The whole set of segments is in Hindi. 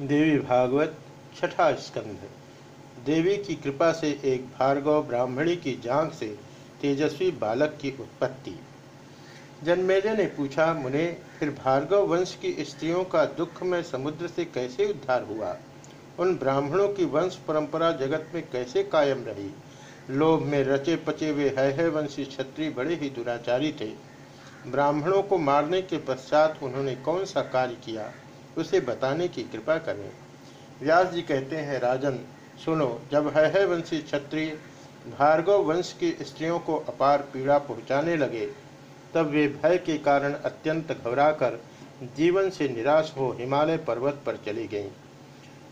देवी भागवत छठा स्कंध। देवी की कृपा से एक भार्गव ब्राह्मणी की जांग से तेजस्वी बालक की उत्पत्ति। जन्मेजय ने पूछा मुने फिर भार्गव वंश की स्त्रियों का दुख में समुद्र से कैसे उद्धार हुआ? उन ब्राह्मणों की वंश परंपरा जगत में कैसे कायम रही? लोभ में रचे पचे वे है, है वंशी क्षत्रिय बड़े ही दुराचारी थे। ब्राह्मणों को मारने के पश्चात उन्होंने कौन सा कार्य किया? उसे बताने की कृपा करें। व्यास जी कहते हैं राजन सुनो जब है, है वंशी क्षत्रिय भार्गव वंश की स्त्रियों को अपार पीड़ा पहुँचाने लगे तब वे भय के कारण अत्यंत घबराकर जीवन से निराश हो हिमालय पर्वत पर चली गईं।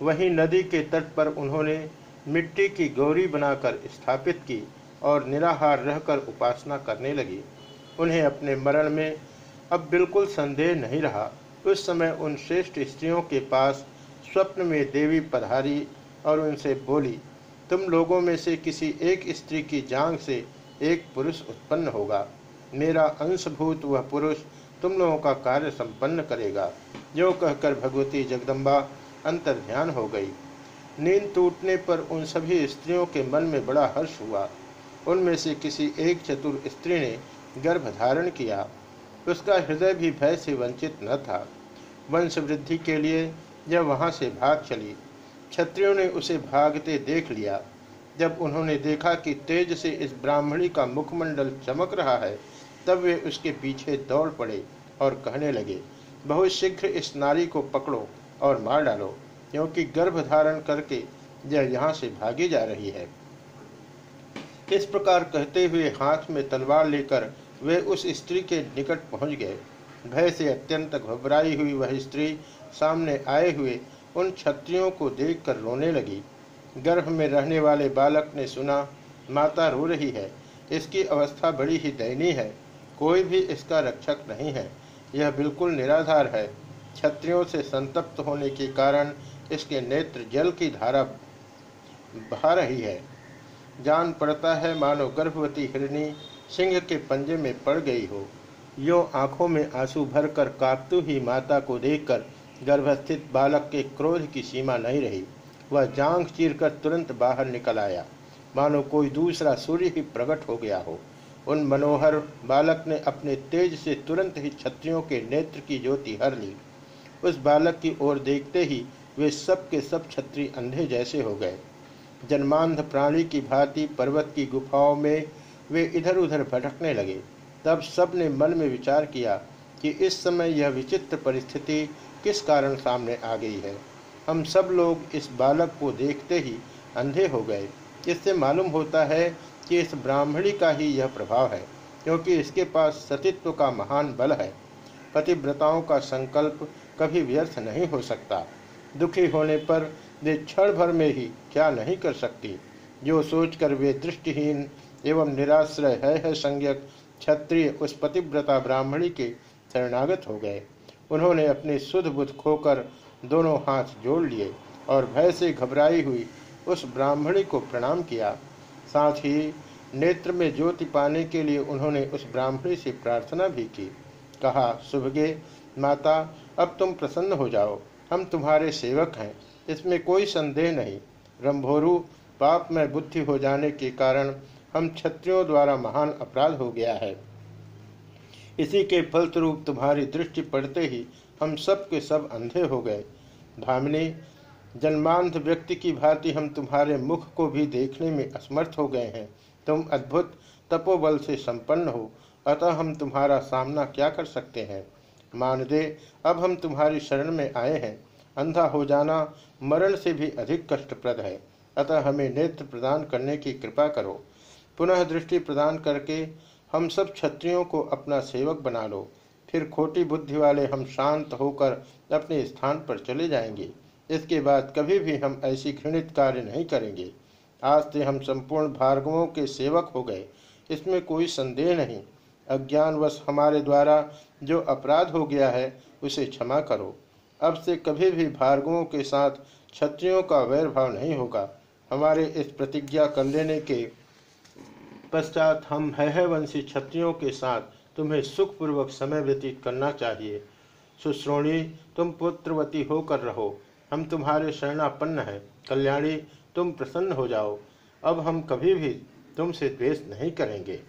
वहीं नदी के तट पर उन्होंने मिट्टी की गौरी बनाकर स्थापित की और निराहार रहकर उपासना करने लगी। उन्हें अपने मरण में अब बिल्कुल संदेह नहीं रहा। उस समय उन श्रेष्ठ स्त्रियों के पास स्वप्न में देवी पधारी और उनसे बोली, तुम लोगों में से किसी एक स्त्री की जांग से एक पुरुष उत्पन्न होगा। मेरा अंशभूत वह पुरुष तुम लोगों का कार्य संपन्न करेगा। जो कहकर भगवती जगदम्बा अंतर ध्यान हो गई। नींद टूटने पर उन सभी स्त्रियों के मन में बड़ा हर्ष हुआ। उनमें से किसी एक चतुर स्त्री ने गर्भ धारण किया। उसका हृदय भी भय से वंचित न था। वंश वृद्धि के लिए यह वहाँ से भाग चली। क्षत्रियों ने उसे भागते देख लिया। जब उन्होंने देखा कि तेज से इस ब्राह्मणी का मुखमंडल चमक रहा है, तब वे उसके पीछे दौड़ पड़े और कहने लगे, बहुत शीघ्र इस नारी को पकड़ो और मार डालो, क्योंकि गर्भ धारण करके यह यहाँ से भागी जा रही है। इस प्रकार कहते हुए हाथ में तलवार लेकर वे उस स्त्री के निकट पहुँच गए। भय से अत्यंत घबराई हुई वह स्त्री सामने आए हुए उन क्षत्रियों को देखकर रोने लगी। गर्भ में रहने वाले बालक ने सुना, माता रो रही है। इसकी अवस्था बड़ी ही दयनीय है। कोई भी इसका रक्षक नहीं है। यह बिल्कुल निराधार है। क्षत्रियों से संतप्त होने के कारण इसके नेत्र जल की धारा बहा रही है। जान पड़ता है मानो गर्भवती हिरणी सिंह के पंजे में पड़ गई हो। यो आँखों में आँसू भरकर कांपतू ही माता को देखकर गर्भस्थित बालक के क्रोध की सीमा नहीं रही। वह जांग चीरकर तुरंत बाहर निकल आया। मानो कोई दूसरा सूर्य ही प्रकट हो गया हो। उन मनोहर बालक ने अपने तेज से तुरंत ही छत्रियों के नेत्र की ज्योति हर ली। उस बालक की ओर देखते ही वे सब के सब छत्री अंधे जैसे हो गए। जन्मांध प्राणी की भांति पर्वत की गुफाओं में वे इधर उधर भटकने लगे। तब सबने मन में विचार किया कि इस समय यह विचित्र परिस्थिति किस कारण सामने आ गई है। हम सब लोग इस बालक को देखते ही अंधे हो गए। इससे मालूम होता है कि इस ब्राह्मणी का ही यह प्रभाव है, क्योंकि इसके पास सतित्व का महान बल है। पतिव्रताओं का संकल्प कभी व्यर्थ नहीं हो सकता। दुखी होने पर वे क्षण भर में ही क्या नहीं कर सकती, जो सोचकर वे दृष्टिहीन एवं निराश्रय है, है संज्ञक क्षत्रिय उस पतिव्रता ब्राह्मणी के शरणागत हो गए। उन्होंने अपने शुद्ध बुद्ध खोकर दोनों हाथ जोड़ लिए और भय से घबराई हुई उस ब्राह्मणी को प्रणाम किया। साथ ही नेत्र में ज्योति पाने के लिए उन्होंने उस ब्राह्मणी से प्रार्थना भी की। कहा सुभगे माता अब तुम प्रसन्न हो जाओ। हम तुम्हारे सेवक हैं। इसमें कोई संदेह नहीं। रंभोरु पाप में बुद्धि हो जाने के कारण हम क्षत्रियों द्वारा महान अपराध हो गया है। इसी के फलस्वरूप तुम्हारी दृष्टि पड़ते ही हम सब के सब अंधे हो गए। भामिनी जन्मांध व्यक्ति की भांति हम तुम्हारे मुख को भी देखने में असमर्थ हो गए हैं। तुम अद्भुत तपोबल से संपन्न हो, अतः हम तुम्हारा सामना क्या कर सकते हैं? मान दे अब हम तुम्हारी शरण में आए हैं। अंधा हो जाना मरण से भी अधिक कष्टप्रद है। अतः हमें नेत्र प्रदान करने की कृपा करो। पुनः दृष्टि प्रदान करके हम सब क्षत्रियों को अपना सेवक बना लो। फिर खोटी बुद्धि वाले हम शांत होकर अपने स्थान पर चले जाएँगे। इसके बाद कभी भी हम ऐसी घृणित कार्य नहीं करेंगे। आज से हम संपूर्ण भार्गवों के सेवक हो गए। इसमें कोई संदेह नहीं। अज्ञानवश हमारे द्वारा जो अपराध हो गया है, उसे क्षमा करो। अब से कभी भी भार्गवों के साथ क्षत्रियों का वैर भाव नहीं होगा। हमारे इस प्रतिज्ञा कर लेने के पश्चात हम है वंशी क्षत्रियों के साथ तुम्हें सुखपूर्वक समय व्यतीत करना चाहिए। सुश्रोणी, तुम पुत्रवती होकर रहो। हम तुम्हारे शरणापन्न हैं। कल्याणी, तुम प्रसन्न हो जाओ। अब हम कभी भी तुमसे द्वेष नहीं करेंगे।